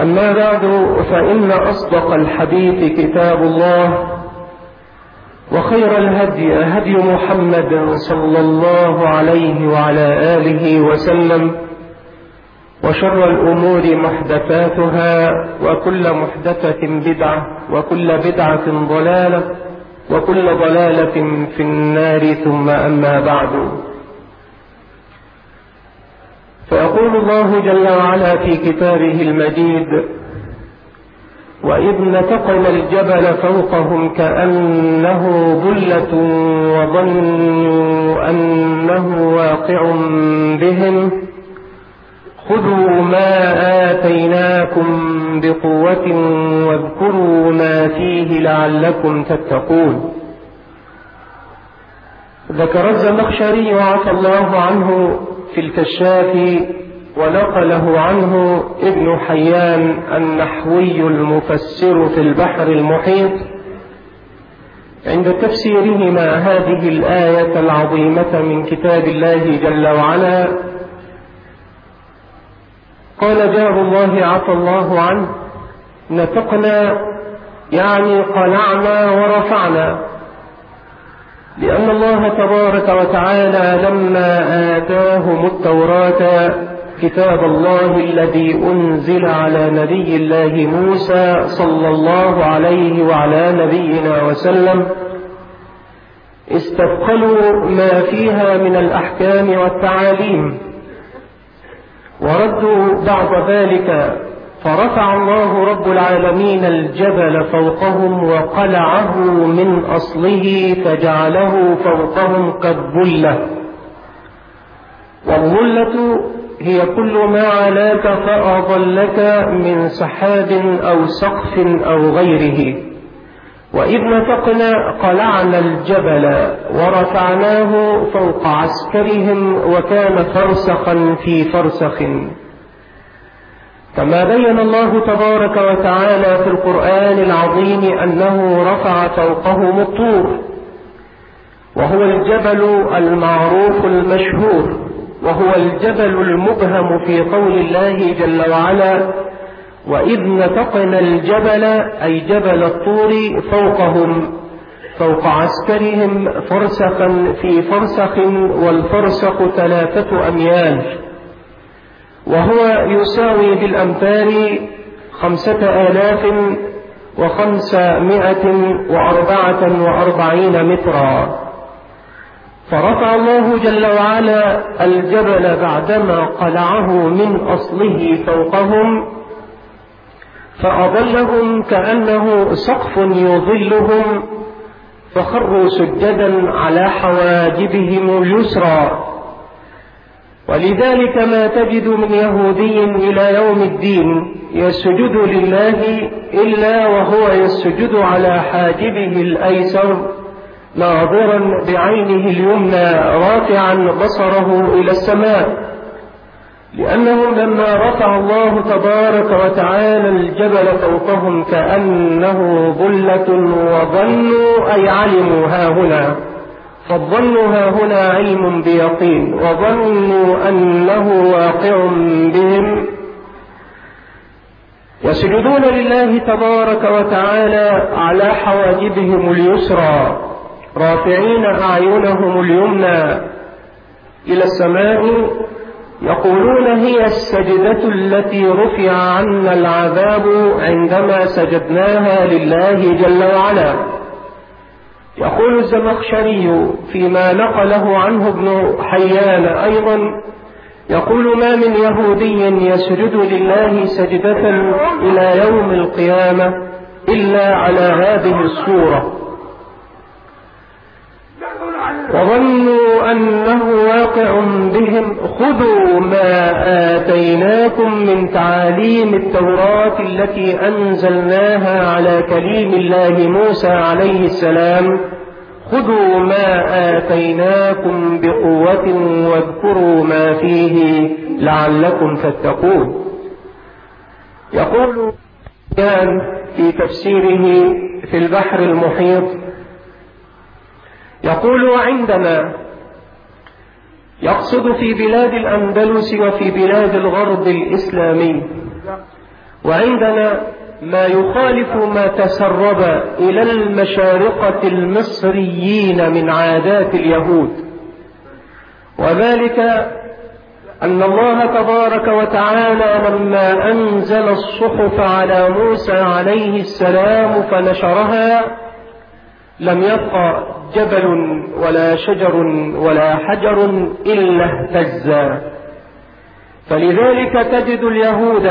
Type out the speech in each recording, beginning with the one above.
أما بعد فإن أصدق الحديث كتاب الله وخير الهدي هدي محمد صلى الله عليه وعلى آله وسلم وشر الأمور محدثاتها وكل محدثة بدعة وكل بدعة ضلالة وكل ضلالة في النار ثم أما بعد. فيقول الله جل وعلا في كتابه المجيد وإذ نتقنا الجبل فوقهم كأنه ظلة وظنوا أنه واقع بهم خذوا ما آتيناكم بقوة واذكروا ما فيه لعلكم تتقون. ذكر الزمخشري عفى الله عنه في الكشاف ونقله عنه ابن حيان النحوي المفسر في البحر المحيط. عند تفسيرهما هذه الآية العظيمة من كتاب الله جل وعلا. قال جار الله عفى الله عنه نتقنا يعني قلعنا ورفعنا. لأن الله تبارك وتعالى لما آتاهم التوراة كتاب الله الذي أنزل على نبي الله موسى صلى الله عليه وعلى نبينا وسلم استثقلوا ما فيها من الأحكام والتعاليم وردوا بعد ذلك فرفع الله رب العالمين الجبل فوقهم وقلعه من أصله فجعله فوقهم كالظلة. والظلة هي كل ما علاك فأضلك من سحاب أو سقف أو غيره. وإذ نتقنا قلعنا الجبل ورفعناه فوق عسكرهم وكان فرسخا في فرسخ. كما بين الله تبارك وتعالى في القرآن العظيم أنه رفع فوقهم الطور وهو الجبل المعروف المشهور وهو الجبل المبهم في قول الله جل وعلا وإذ نتقنا الجبل أي جبل الطور فوقهم فوق عسكرهم فرسخا في فرسخ والفرسخ ثلاثة أميال. وهو يساوي بالأمتار خمسة آلاف وخمسمائة وأربعة وأربعين مترا. فرفع الله جل وعلا الجبل بعدما قلعه من أصله فوقهم فأظلهم كأنه سقف يظلهم فخروا سجدا على حواجبهم اليسرى ولذلك ما تجد من يهودي إلى يوم الدين يسجد لله إلا وهو يسجد على حاجبه الأيسر ناظرا بعينه اليمنى رافعا بصره إلى السماء. لأنهم لما رفع الله تبارك وتعالى الجبل فوقهم كأنه ظلة وظنوا أي علموا ها هنا. فالظن ها هنا علم بيقين وظنوا أنه واقع بهم يسجدون لله تبارك وتعالى على حواجبهم اليسرى رافعين أعينهم اليمنى إلى السماء يقولون هي السجدة التي رفع عنا العذاب عندما سجدناها لله جل وعلا يقول الزمخشري فيما نقله عنه ابن حيان أيضا يقول ما من يهودي يسجد لله سجدة إلى يوم القيامة إلا على هذه الصورة. وظنوا أنه واقع بهم. خذوا ما آتيناكم من تعاليم التوراة التي أنزلناها على كليم الله موسى عليه السلام. خذوا ما آتيناكم بقوة واذكروا ما فيه لعلكم تتقون. يقول في تفسيره في البحر المحيط يقول وعندما يقصد في بلاد الأندلس وفي بلاد الغرب الإسلامي وعندنا ما يخالف ما تسرب إلى المشارقة المصريين من عادات اليهود وذلك أن الله تبارك وتعالى لما أنزل الصحف على موسى عليه السلام فنشرها لم يبقى جبل ولا شجر ولا حجر إلا اهتزا فلذلك تجد اليهود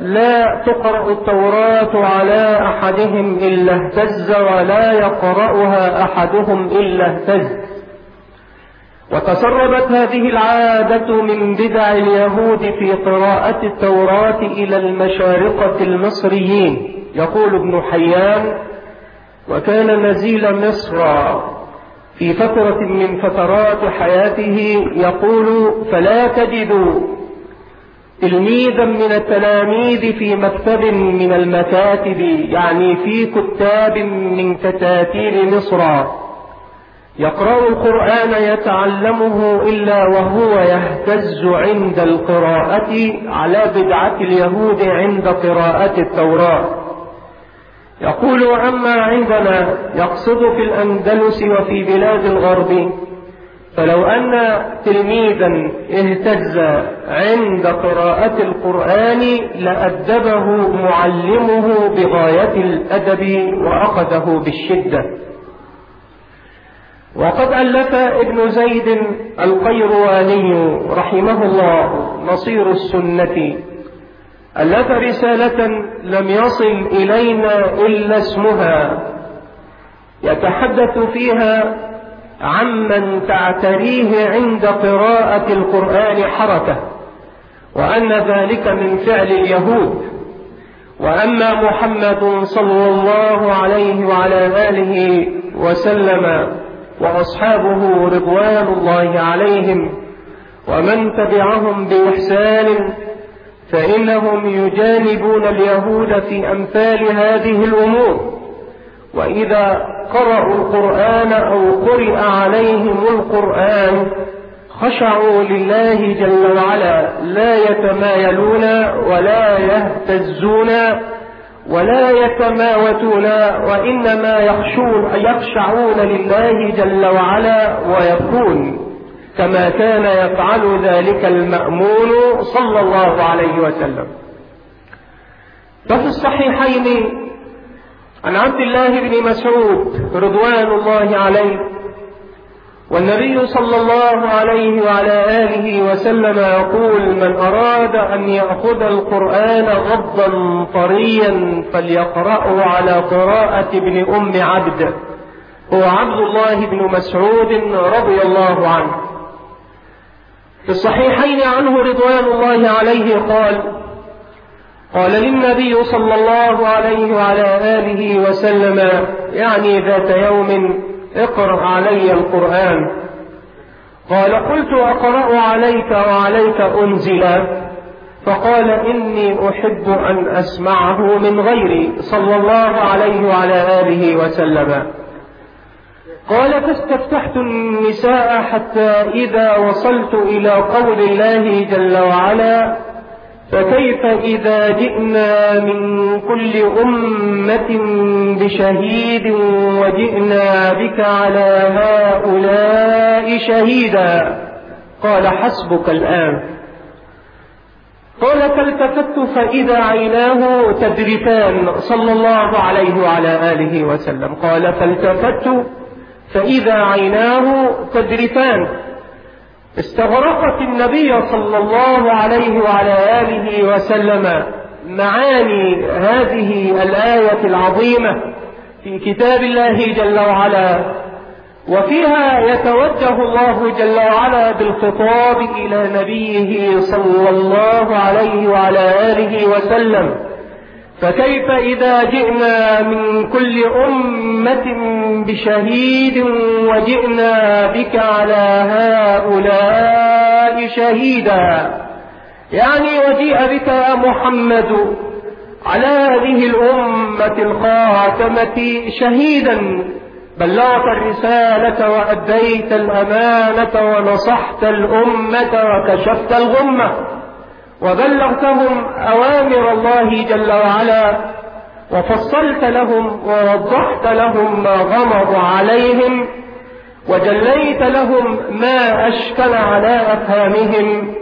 لا تقرأ التوراة على أحدهم إلا اهتز ولا يقرأها أحدهم إلا اهتز. وتسربت هذه العادة من بدع اليهود في قراءة التوراة إلى المشارقة المصريين. يقول ابن حيان وكان نزيل مصر في فترة من فترات حياته يقول فلا تجد تلميذا من التلاميذ في مكتب من المكاتب يعني في كتاب من كتاتيب مصر. يقرأ القرآن يتعلمه إلا وهو يهتز عند القراءة على بدعة اليهود عند قراءة التوراة. يقول أما عندنا يقصد في الأندلس وفي بلاد الغرب فلو أن تلميذا اهتز عند قراءة القرآن لأدبه معلمه بغاية الأدب وأخذه بالشدة. وقد ألف ابن زيد القيرواني رحمه الله نصير السنة ألف رسالة لم يصل إلينا إلا اسمها. يتحدث فيها عمن تعتريه عند قراءة القرآن حركة وأن ذلك من فعل اليهود. وأما محمد صلى الله عليه وعلى آله وسلم وأصحابه رضوان الله عليهم ومن تبعهم بإحسان فإنهم يجانبون اليهود في أمثال هذه الأمور. وإذا قرأوا القرآن أو قرئ عليهم القرآن خشعوا لله جل وعلا. لا يتمايلون ولا يهتزون ولا يتماوتون وإنما يخشعون لله جل وعلا ويكون كما كان يفعل ذلك المأمون صلى الله عليه وسلم. ففي الصحيحين عن عبد الله بن مسعود رضوان الله عليه والنبي صلى الله عليه وعلى آله وسلم يقول من أراد أن يأخذ القرآن غضا طريا فليقرأه على قراءة ابن أم عبد هو عبد الله بن مسعود رضي الله عنه. في الصحيحين عنه رضوان الله عليه قال قال للنبي صلى الله عليه وعلى آله وسلم يعني ذات يوم اقرأ علي القرآن. قال قلت أقرأ عليك وعليك أنزل. فقال إني أحب أن أسمعه من غيري صلى الله عليه وعلى آله وسلم. قال فاستفتحت النساء حتى إذا وصلت إلى قول الله جل وعلا فكيف إذا جئنا من كل أمة بشهيد وجئنا بك على هؤلاء شهيدا؟ قال حسبك الآن. قال فالتفت فإذا عيناه تدرفان صلى الله عليه وعلى آله وسلم. قال فالتفت فإذا عيناه تدرفان. استغرقت النبي صلى الله عليه وعلى آله وسلم معاني هذه الآية العظيمة في كتاب الله جل وعلا. وفيها يتوجه الله جل وعلا بالخطاب إلى نبيه صلى الله عليه وعلى آله وسلم. فكيف إذا جئنا من كل أمة بشهيد وجئنا بك على هؤلاء شهيدا؟ يعني وجيء بك يا محمد على هذه الأمة الخاتمة شهيدا. بلغت الرسالة وأديت الأمانة ونصحت الأمة وكشفت الغمة. وبلغتهم أوامر الله جل وعلا وفصلت لهم ووضحت لهم ما غمض عليهم وجليت لهم ما أشكل على أفهامهم.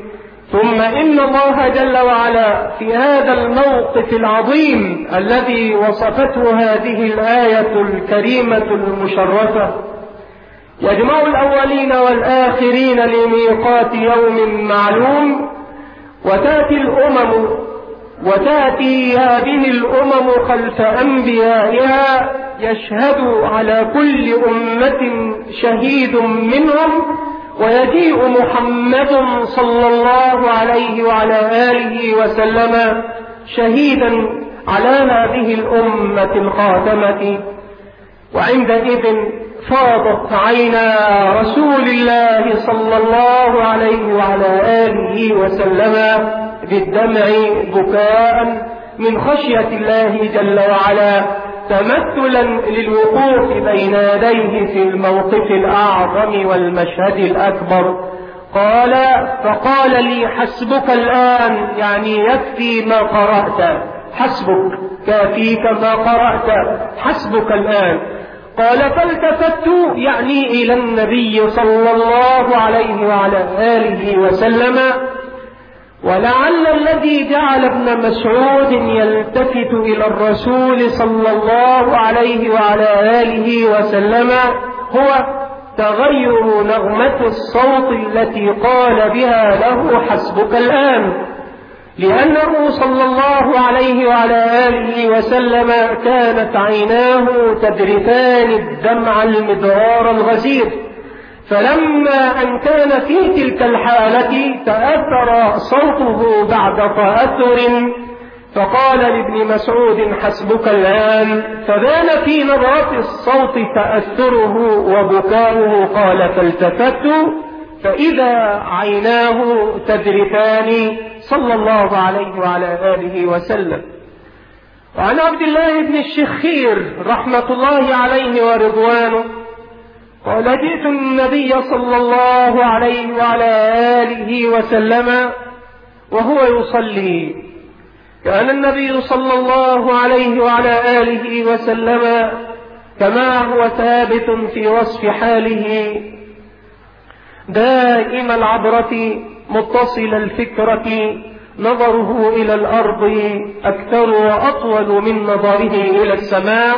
ثم إن الله جل وعلا في هذا الموقف العظيم الذي وصفته هذه الآية الكريمة المشرفة يجمع الأولين والآخرين لميقات يوم معلوم وتأتي الأمم وتأتي هذه الأمم خلف أنبيائها يشهد على كل أمة شهيد منهم ويجيء محمد صلى الله عليه وعلى آله وسلم شهيدا على هذه الأمة الخاتمة. وعندئذ فاضت عينا رسول الله صلى الله عليه وعلى آله وسلم بالدمع بكاء من خشية الله جل وعلا تمثلا للوقوف بين يديه في الموقف الأعظم والمشهد الأكبر. قال فقال لي حسبك الآن يعني يكفي ما قرأت. حسبك كافيك ما قرأت. حسبك الآن. قال فالتفت يعني إلى النبي صلى الله عليه وعلى آله وسلم ولعل الذي جعل ابن مسعود يلتفت إلى الرسول صلى الله عليه وعلى آله وسلم هو تغير نغمة الصوت التي قال بها له حسبك الآن. لأنه صلى الله عليه وعلى آله وسلم كانت عيناه تدرفان الدمع المدرار الغزير. فلما أن كان في تلك الحالة تأثر صوته بعد تأثر فقال لابن مسعود حسبك الآن. فبان في نظرة الصوت تأثره وبكاؤه قال فالتفت فإذا عيناه تذرفان صلى الله عليه وعلى آله وسلم. وعن عبد الله بن الشخير رحمة الله عليه ورضوانه قال جئت النبي صلى الله عليه وعلى آله وسلم وهو يصلي. كان النبي صلى الله عليه وعلى آله وسلم كما هو ثابت في وصف حاله دائم العبرة متصل الفكرة نظره إلى الأرض أكثر وأطول من نظره إلى السماء.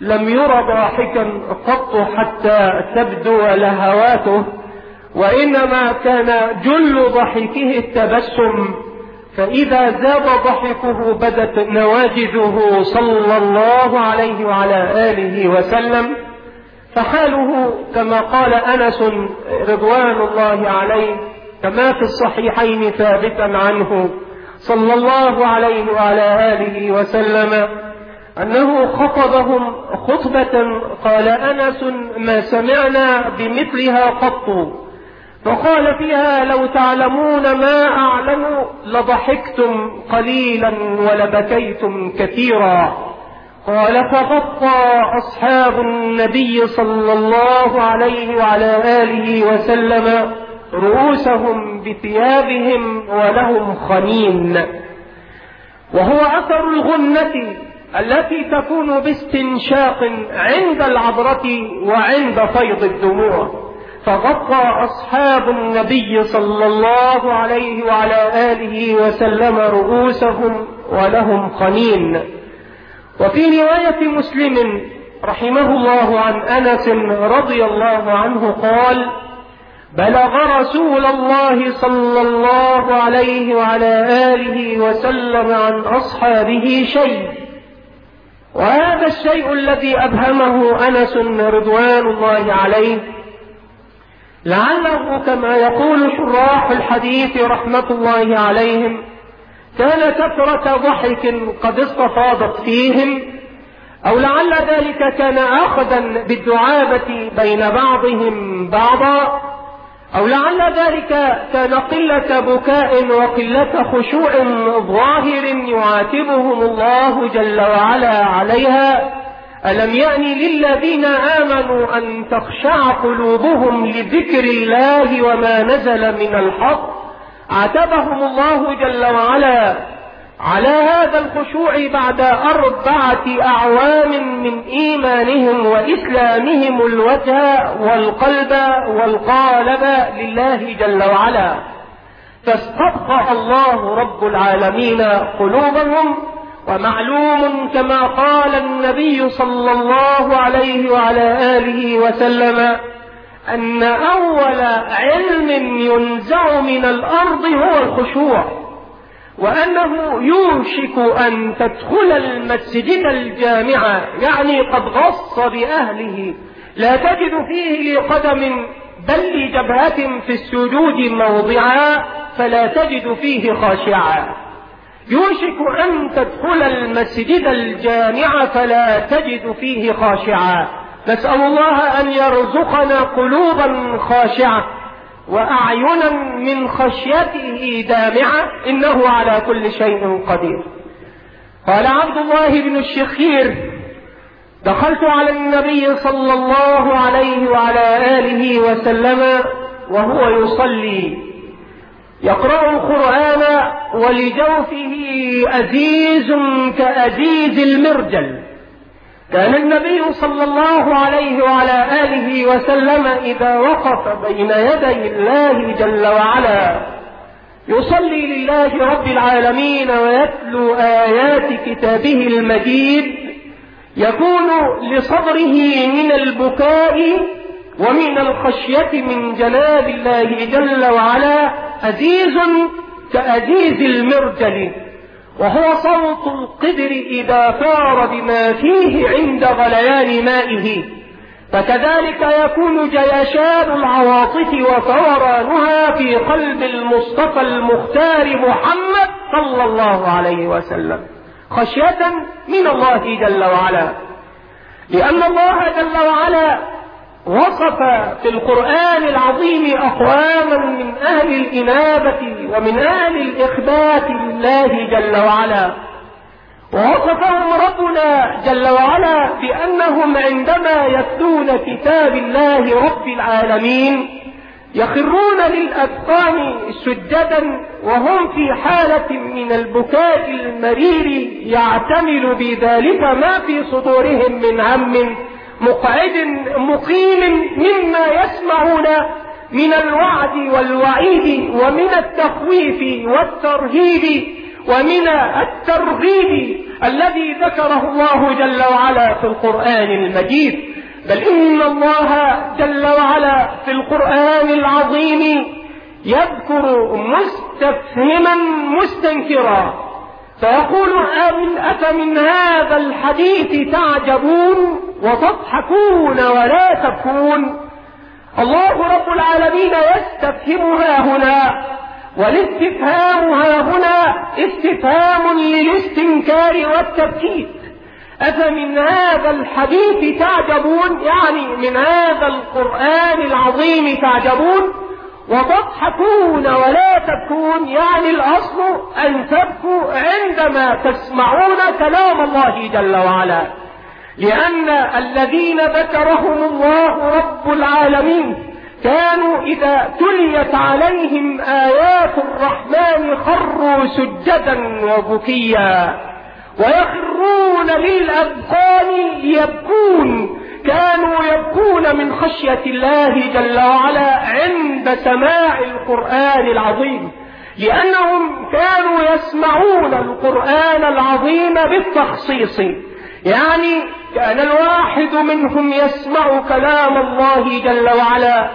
لم ير ضاحكا قط حتى تبدو لهواته وإنما كان جل ضحكه التبسم. فإذا زاد ضحكه بدت نواجذه صلى الله عليه وعلى آله وسلم. فحاله كما قال أنس رضوان الله عليه كما في الصحيحين ثابتا عنه صلى الله عليه وعلى آله وسلم أنه خطبهم خطبة قال أنس ما سمعنا بمثلها قط فقال فيها لو تعلمون ما أعلم لضحكتم قليلا ولبكيتم كثيرا قال فغطى أصحاب النبي صلى الله عليه وعلى آله وسلم رؤوسهم بثيابهم ولهم خنين. وهو أثر الغنة التي تكون باستنشاق عند العبرة وعند فيض الدموع. فغطى أصحاب النبي صلى الله عليه وعلى آله وسلم رؤوسهم ولهم خنين. وفي رواية مسلم رحمه الله عن أنس رضي الله عنه قال بلغ رسول الله صلى الله عليه وعلى آله وسلم عن أصحابه شيء. وهذا الشيء الذي أبهمه أنس رضوان الله عليه. لعله كما يقول شراح الحديث رحمة الله عليهم كان كثرة ضحك قد استفاضت فيهم أو لعل ذلك كان آخذا بالدعابة بين بعضهم بعضا. أو لعل ذلك كان قلة بكاء وقلة خشوع ظاهر يعاتبهم الله جل وعلا عليها. ألم يأن للذين آمنوا أن تخشع قلوبهم لذكر الله وما نزل من الحق؟ عاتبهم الله جل وعلا. على هذا الخشوع بعد أربعة أعوام من إيمانهم وإسلامهم الوجه والقلب والقالب لله جل وعلا. فاستبقى الله رب العالمين قلوبهم ومعلوم كما قال النبي صلى الله عليه وعلى آله وسلم أن أول علم ينزع من الأرض هو الخشوع. وأنه يوشك أن تدخل المسجد الجامع يعني قد غص بأهله. لا تجد فيه لقدم بل لجبهة في السجود موضعا فلا تجد فيه خاشعا. يوشك أن تدخل المسجد الجامع فلا تجد فيه خاشعا. نسأل الله أن يرزقنا قلوبا خاشعة. وأعينا من خشيته دامعة إنه على كل شيء قدير. قال عبد الله بن الشخير دخلت على النبي صلى الله عليه وعلى آله وسلم وهو يصلي يقرأ القرآن ولجوفه أزيز كأزيز المرجل. كان النبي صلى الله عليه وعلى آله وسلم إذا وقف بين يدي الله جل وعلا يصلي لله رب العالمين ويتلو آيات كتابه المجيد يكون لصدره من البكاء ومن الخشية من جلال الله جل وعلا أزيز كأزيز المرجل. وهو صوت القدر إذا ثار بما فيه عند غليان مائه. فكذلك يكون جيشان العواطف وثورانها في قلب المصطفى المختار محمد صلى الله عليه وسلم خشية من الله جل وعلا. لأن الله جل وعلا وصف في القرآن العظيم أقواما من أهل الإنابة ومن أهل الإخبات لله جل وعلا. ووصفهم ربنا جل وعلا بأنهم عندما يتلون كتاب الله رب العالمين يخرون للأذقان سجدا وهم في حالة من البكاء المرير يعتمل بذلك ما في صدورهم من هم مقعد مقيم مما يسمعون من الوعد والوعيد ومن التخويف والترهيب ومن الترغيب الذي ذكره الله جل وعلا في القرآن المجيد. بل إن الله جل وعلا في القرآن العظيم يذكر مستفهما مستنكرا. فيقول أفمن هذا الحديث تعجبون وتضحكون ولا تبكون. الله رب العالمين يستفهمها هنا والاستفهام ها هنا استفهام للاستنكار والتبكيت. أفمن هذا الحديث تعجبون؟ يعني من هذا القرآن العظيم تعجبون؟ وتضحكون ولا تبكون يعني الأصل أن تبكوا عندما تسمعون كلام الله جل وعلا. لأن الذين ذكرهم الله رب العالمين كانوا إذا تليت عليهم آيات الرحمن خروا سجدا وبكيا. ويخرون للأذقان يبكون كانوا يبكون من خشية الله جل وعلا عند سماع القرآن العظيم. لأنهم كانوا يسمعون القرآن العظيم بالتخصيص. يعني كان الواحد منهم يسمع كلام الله جل وعلا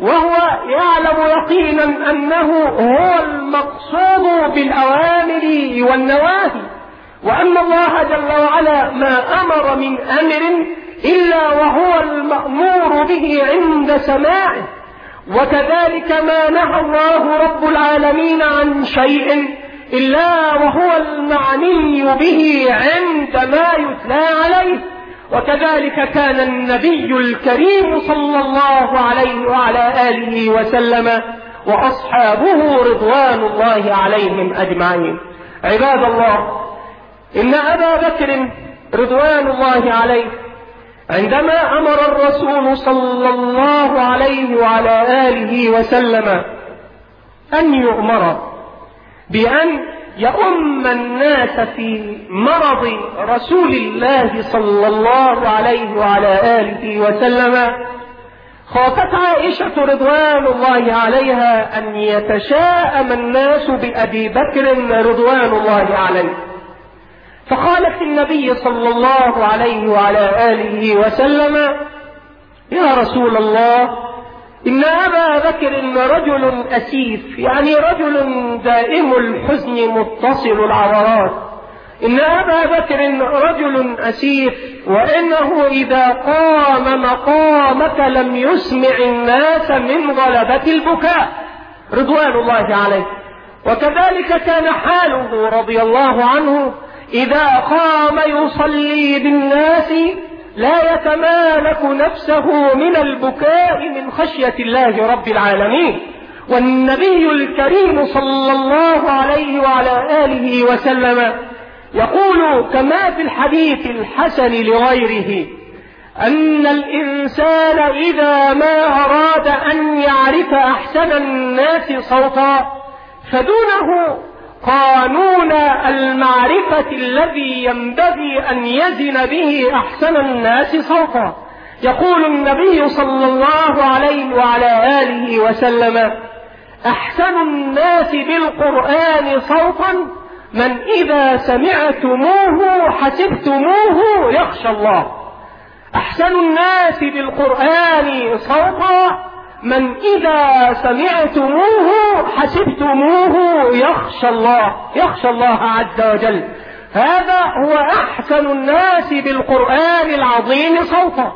وهو يعلم يقينا أنه هو المقصود بالأوامر والنواهي. وأن الله جل وعلا ما أمر من أمر إلا وهو المأمور به عند سماعه. وكذلك ما نهى الله رب العالمين عن شيء إلا وهو المعني به عندما يتلى عليه. وكذلك كان النبي الكريم صلى الله عليه وعلى آله وسلم وأصحابه رضوان الله عليهم أجمعين. عباد الله إن أبا بكر رضوان الله عليه عندما أمر الرسول صلى الله عليه وعلى آله وسلم أن يؤمر بأن يؤم الناس في مرض رسول الله صلى الله عليه وعلى آله وسلم خافت عائشة رضوان الله عليها أن يتشاءم الناس بأبي بكر رضوان الله عليه. فقالت النبي صلى الله عليه وعلى آله وسلم يا رسول الله إن أبا بكر رجل أسيف يعني رجل دائم الحزن متصل العورات إن أبا بكر رجل أسيف وإنه إذا قام مقامك لم يسمع الناس من غلبة البكاء. رضوان الله عليه. وكذلك كان حاله رضي الله عنه إذا قام يصلي بالناس لا يتمالك نفسه من البكاء من خشية الله رب العالمين. والنبي الكريم صلى الله عليه وعلى آله وسلم يقول كما في الحديث الحسن لغيره أن الإنسان إذا ما أراد أن يعرف أحسن الناس صوتا فدونه قانون المعرفة الذي ينبغي أن يزن به أحسن الناس صوتا. يقول النبي صلى الله عليه وعلى آله وسلم أحسن الناس بالقرآن صوتا من إذا سمعتموه حسبتموه يخشى الله. أحسن الناس بالقرآن صوتا من إذا سمعتموه حسبتموه يخشى الله يخشى الله عز وجل. هذا هو أحسن الناس بالقرآن العظيم صوتا.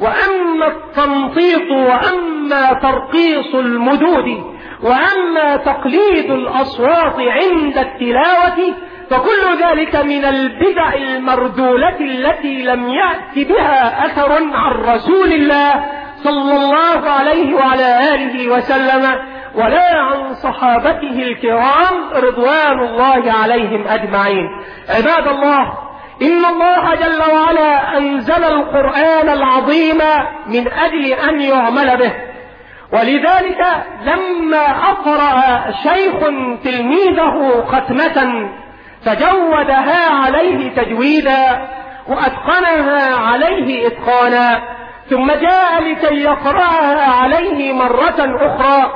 وأما التنطيط وأما ترقيص المدود وأما تقليد الأصوات عند التلاوة فكل ذلك من البدع المردولة التي لم يأت بها أثر عن رسول الله صلى الله عليه وعلى آله وسلم ولا عن صحابته الكرام رضوان الله عليهم أجمعين. عباد الله إن الله جل وعلا أنزل القرآن العظيم من أجل أن يعمل به. ولذلك لما أقرأ شيخ تلميذه ختمة فجودها عليه تجويدا وأتقنها عليه إتقانا. ثم جاء لكي يقرأها عليه مرة أخرى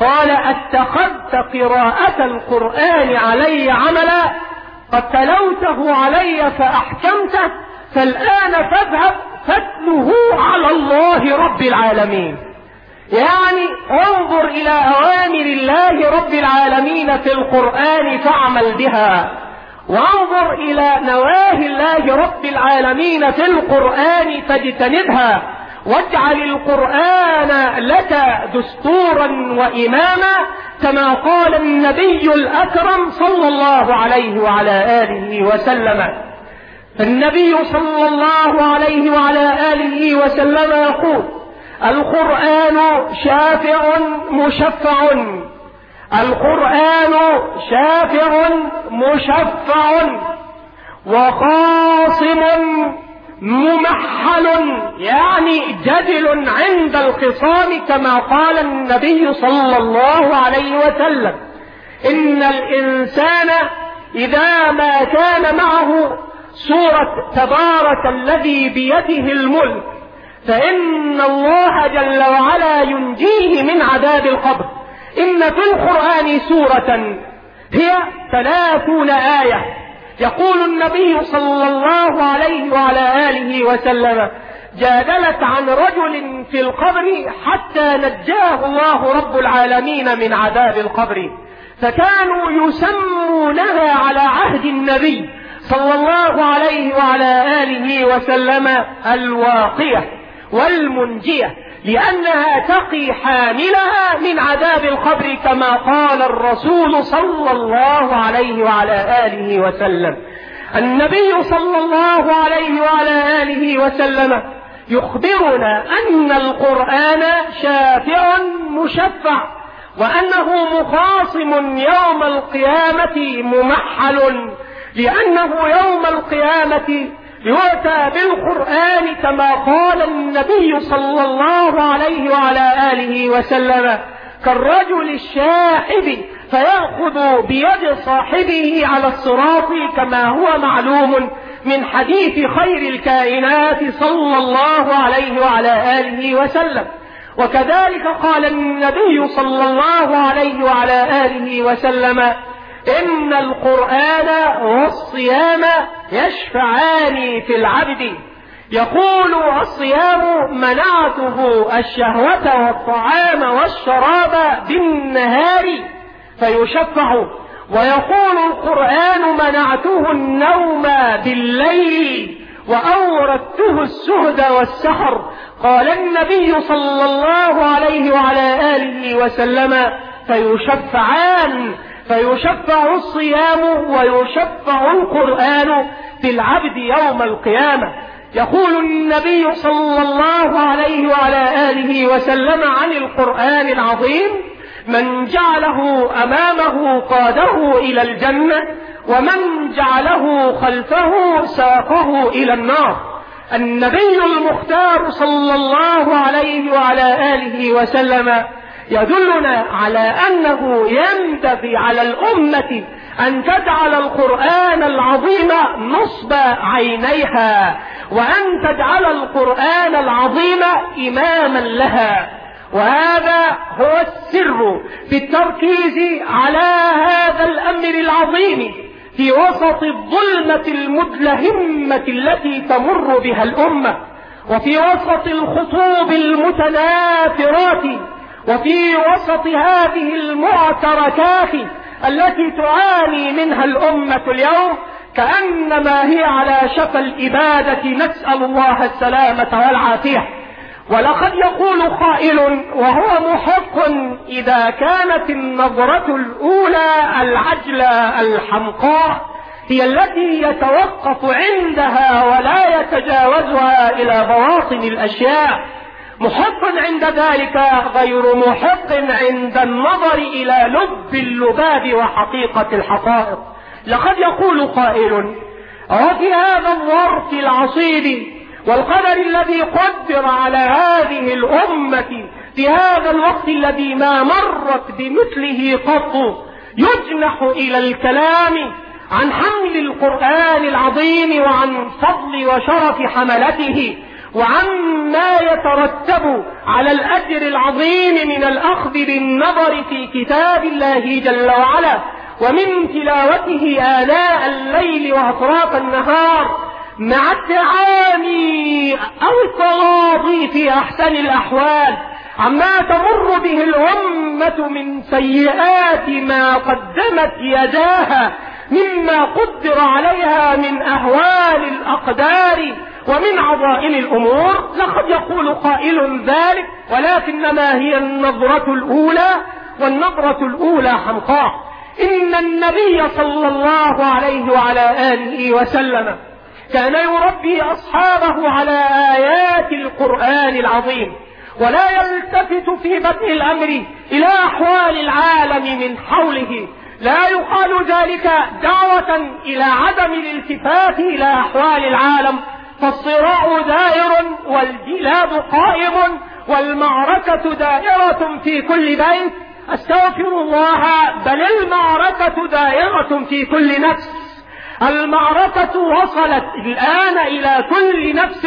قال أتخذت قراءة القرآن علي عملا قد تلوته علي فأحكمته فالآن فاذهب فاتله على الله رب العالمين. يعني انظر إلى أوامر الله رب العالمين في القرآن فاعمل بها. وانظر إلى نواهي الله رب العالمين في القرآن فاجتنبها واجعل القرآن لك دستورا وإماما كما قال النبي الأكرم صلى الله عليه وعلى آله وسلم. النبي صلى الله عليه وعلى آله وسلم يقول القرآن شافع مشفع. القرآن شافع مشفع وخاصم ممحل يعني جدل عند الخصام كما قال النبي صلى الله عليه وسلم. إن الإنسان إذا ما كان معه سورة تبارك الذي بيده الملك فإن الله جل وعلا ينجيه من عذاب القبر. إن في القرآن سورة هي ثلاثون آية. يقول النبي صلى الله عليه وعلى آله وسلم جادلت عن رجل في القبر حتى نجاه الله رب العالمين من عذاب القبر. فكانوا يسمونها على عهد النبي صلى الله عليه وعلى آله وسلم الواقية والمنجية. لأنها تقي حاملها من عذاب القبر كما قال الرسول صلى الله عليه وعلى آله وسلم. النبي صلى الله عليه وعلى آله وسلم يخبرنا أن القرآن شافع مشفع وأنه مخاصم يوم القيامة ممحل لأنه يوم القيامة يؤتى بالقرآن كما قال النبي صلى الله عليه وعلى آله وسلم كالرجل الشاحب فيأخذ بيد صاحبه على الصراط كما هو معلوم من حديث خير الكائنات صلى الله عليه وعلى آله وسلم. وكذلك قال النبي صلى الله عليه وعلى آله وسلم إن القرآن والصيام يشفعان في العبد. يقول الصيام منعته الشهوة والطعام والشراب بالنهار فيشفع. ويقول القرآن منعته النوم بالليل وأوردته السهد والسحر. قال النبي صلى الله عليه وعلى آله وسلم فيشفعان فيشفع الصيام ويشفع القرآن في العبد يوم القيامة. يقول النبي صلى الله عليه وعلى آله وسلم عن القرآن العظيم من جعله أمامه قاده إلى الجنة ومن جعله خلفه ساقه إلى النار. النبي المختار صلى الله عليه وعلى آله وسلم يدلنا على أنه ينبغي على الأمة أن تجعل القرآن العظيم نصب عينيها وأن تجعل القرآن العظيم إماما لها. وهذا هو السر في التركيز على هذا الأمر العظيم في وسط الظلمة المدلهمة التي تمر بها الأمة وفي وسط الخطوب المتناثرات وفي وسط هذه المعتركات التي تعاني منها الأمة اليوم كأنما هي على شفا الإبادة نسأل الله السلامة والعافية. ولقد يقول قائل وهو محق إذا كانت النظرة الأولى العجلة الحمقاء هي التي يتوقف عندها ولا يتجاوزها إلى بواطن الأشياء. محق عند ذلك غير محق عند النظر إلى لب اللباب وحقيقة الحقائق. لقد يقول قائل وفي هذا الظرف العصيب والقدر الذي قدر على هذه الأمة في هذا الوقت الذي ما مرت بمثله قط يجنح إلى الكلام عن حمل القرآن العظيم وعن فضل وشرف حملته. وعما يترتب على الأجر العظيم من الأخذ بالنظر في كتاب الله جل وعلا ومن تلاوته آلاء الليل وأطراف النهار مع التعامي أو التغاضي في أحسن الأحوال عما تمر به الأمة من سيئات ما قدمت يداها مما قدر عليها من أهوال الأقدار ومن عظائم الأمور لقد يقول قائل ذلك ولكنما هي النظرة الأولى والنظرة الأولى حمقاء. إن النبي صلى الله عليه وعلى آله وسلم كان يربي أصحابه على آيات القرآن العظيم ولا يلتفت في بدء الأمر إلى أحوال العالم من حوله. لا يقال ذلك دعوة إلى عدم الالتفات إلى أحوال العالم. فالصراع دائر والجلاد قائم والمعركة دائرة في كل بيت. استغفر الله بل المعركة دائرة في كل نفس. المعركة وصلت الآن إلى كل نفس.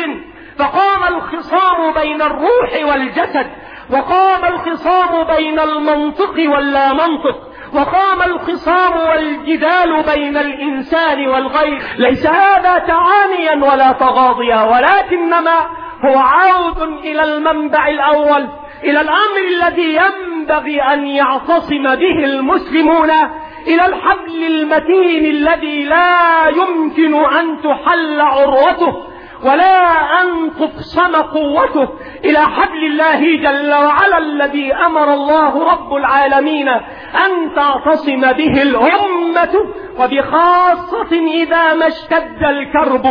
فقام الخصام بين الروح والجسد وقام الخصام بين المنطق واللا منطق وقام الخصام والجدال بين الإنسان والغير. ليس هذا تعانيا ولا تغاضيا ولكنما هو عود إلى المنبع الأول إلى الأمر الذي ينبغي أن يعتصم به المسلمون إلى الحبل المتين الذي لا يمكن أن تحل عروته. ولا أن تقسم قوته إلى حبل الله جل وعلا الذي أمر الله رب العالمين أن تعتصم به الأمة وبخاصة إذا ما اشتد الكرب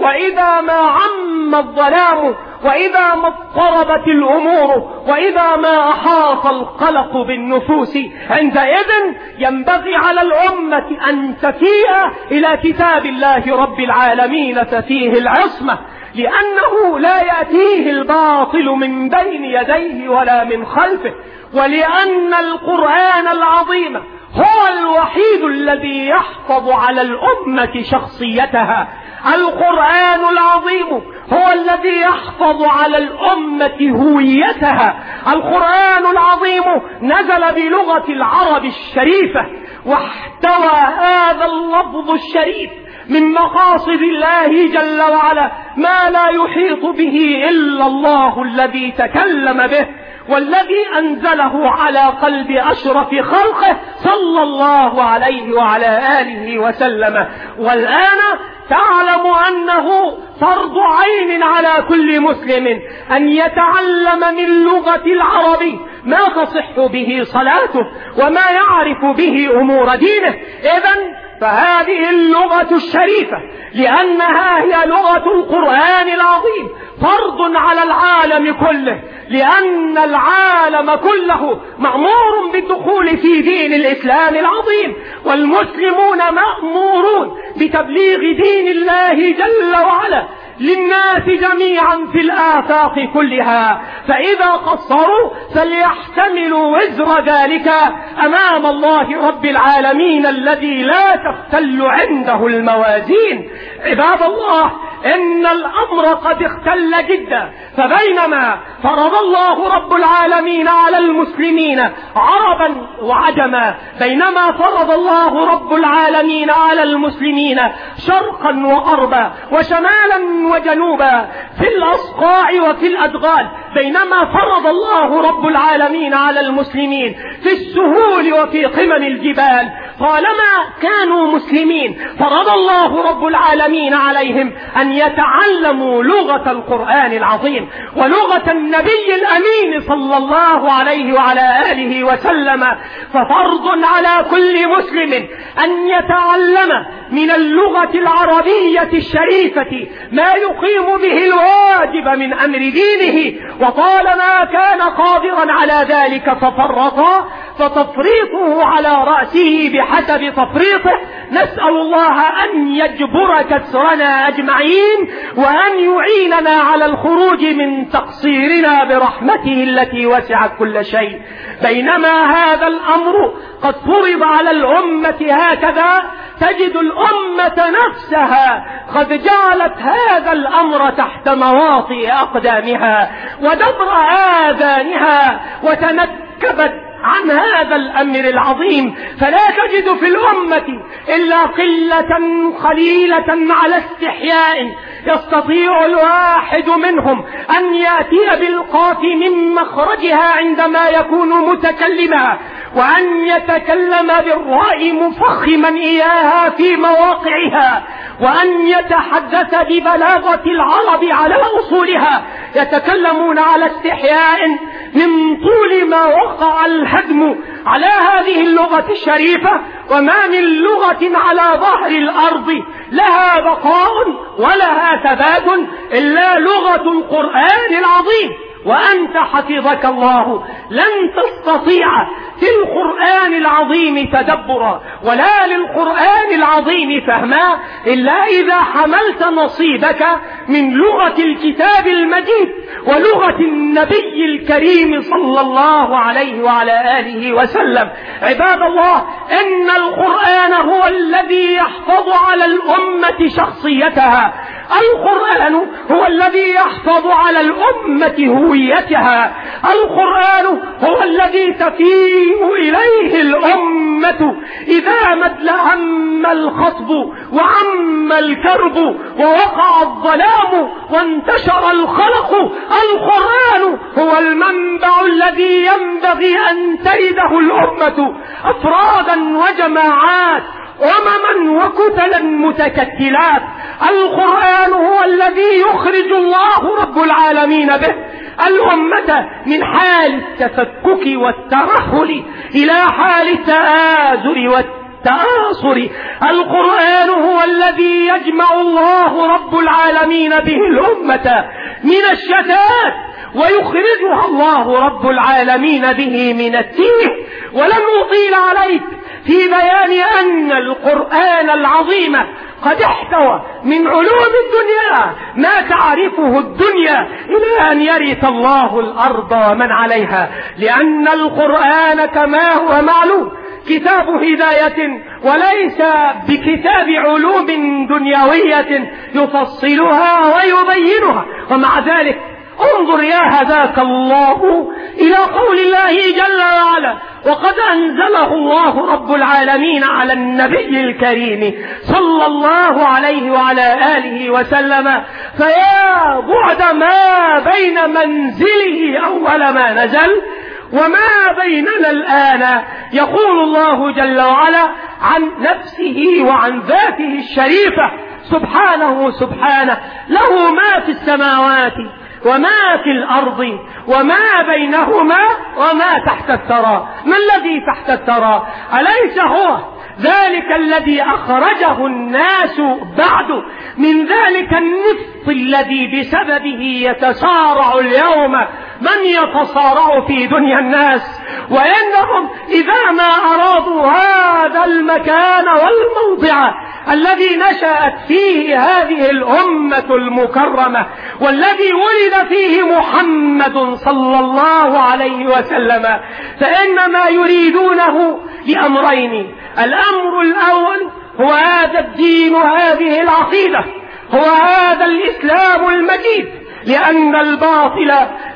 وإذا ما عم الظلام وإذا ما اضطربت الأمور وإذا ما أحاط القلق بالنفوس عندئذ ينبغي على الأمة أن تفيء إلى كتاب الله رب العالمين ففيه العصمة لأنه لا يأتيه الباطل من بين يديه ولا من خلفه ولأن القرآن العظيم هو الوحيد الذي يحفظ على الأمة شخصيتها. القرآن العظيم هو الذي يحفظ على الأمة هويتها. القرآن العظيم نزل بلغة العرب الشريفة واحتوى هذا اللفظ الشريف من مقاصد الله جل وعلا ما لا يحيط به إلا الله الذي تكلم به والذي أنزله على قلب أشرف خلقه صلى الله عليه وعلى آله وسلم. والآن تعلم أنه فرض عين على كل مسلم أن يتعلم من لغة العرب ما تصح به صلاته وما يعرف به أمور دينه. إذا فهذه اللغة الشريفة لأنها هي لغة القرآن العظيم فرض على العالم كله لأن العالم كله مأمور بالدخول في دين الإسلام العظيم والمسلمون مأمورون بتبليغ دين الله جل وعلا للناس جميعا في الآفاق كلها. فإذا قصروا فليحتملوا وزر ذلك أمام الله رب العالمين الذي لا تختل عنده الموازين. عباد الله إن الأمر قد اختل جدا. فبينما فرض الله رب العالمين على المسلمين عربا وعجما بينما فرض الله رب العالمين على المسلمين شرقا وغربا وشمالا وجنوبا في الأصقاع وفي الأدغال. بينما فرض الله رب العالمين على المسلمين في السهول وفي قمم الجبال. طالما كانوا مسلمين؟ فرض الله رب العالمين عليهم أن يتعلموا لغة القرآن العظيم ولغة النبي الأمين صلى الله عليه وعلى آله وسلم. ففرض على كل مسلم أن يتعلم من اللغة العربية الشريفة ما يقيم به الواجب من أمر دينه وطالما كان قادرا على ذلك ففرط فتفريطه على رأسه بحسب تفريطه. نسأل الله أن يجبر كسرنا أجمعين وأن يعيننا على الخروج من تقصيرنا برحمته التي وسعت كل شيء. بينما هذا الأمر قد فرض على الأمة هكذا تجد الأمة نفسها قد جعلت هذا الأمر تحت مواطئ أقدامها. ودبر آذانها وتنكبت عن هذا الأمر العظيم. فلا تجد في الأمة إلا قلة قليلة على استحياء يستطيع الواحد منهم أن يأتي بالقاف من مخرجها عندما يكون متكلما وأن يتكلم بالرأي مفخما إياها في مواقعها وأن يتحدث ببلاغة العرب على أصولها. يتكلمون على استحياء من طول ما وقع الهدم على هذه اللغة الشريفة وما من لغة على ظهر الأرض لها بقاء ولها ثبات إلا لغة القرآن العظيم. وأنت حفظك الله. لن تستطيع في القرآن العظيم تدبرا ولا للقرآن العظيم فهما إلا إذا حملت نصيبك من لغة الكتاب المجيد ولغة النبي الكريم صلى الله عليه وعلى آله وسلم. عباد الله إن القرآن هو الذي يحفظ على الأمة شخصيتها. القرآن هو الذي يحفظ على الأمة هويتها. القرآن هو الذي تفيء إليه الأمة. إذا مدل عم الخطب وعم الكرب ووقع الظلام وانتشر الخلق القرآن هو المنبع الذي ينبغي أن ترده الأمة. أفرادا وجماعات أمما وكتلا متكتلات. القرآن هو الذي يخرج الله رب العالمين به. الأمة من حال التفكك والترهل إلى حال التآزر والتآصر القرآن هو الذي يجمع الله رب العالمين به الأمة من الشتات ويخرجها الله رب العالمين به من التيه. ولن أطيل عليك. في بيان أن القرآن العظيم قد احتوى من علوم الدنيا ما تعرفه الدنيا إلى أن يرث الله الأرض ومن عليها لأن القرآن كما هو معلوم كتاب هداية وليس بكتاب علوم دنيوية يفصلها ويبينها ومع ذلك انظر يا هداك الله إلى قول الله جل وعلا وقد أنزله الله رب العالمين على النبي الكريم صلى الله عليه وعلى آله وسلم فيا بعد ما بين منزله أول ما نزل وما بيننا الآن يقول الله جل وعلا عن نفسه وعن ذاته الشريفة سبحانه سبحانه له ما في السماوات وما في الأرض وما بينهما وما تحت الثرى. ما الذي تحت الثرى؟ أليس هو ذلك الذي أخرجه الناس بعد من ذلك النفط الذي بسببه يتسارع اليوم من يتصارع في دنيا الناس وإنهم إذا ما أرادوا هذا المكان والموضع الذي نشأت فيه هذه الأمة المكرمة والذي ولد فيه محمد صلى الله عليه وسلم فإنما يريدونه لأمرين الأمر الأول هو هذا الدين وهذه العقيدة هو هذا الإسلام المجيد لأن الباطل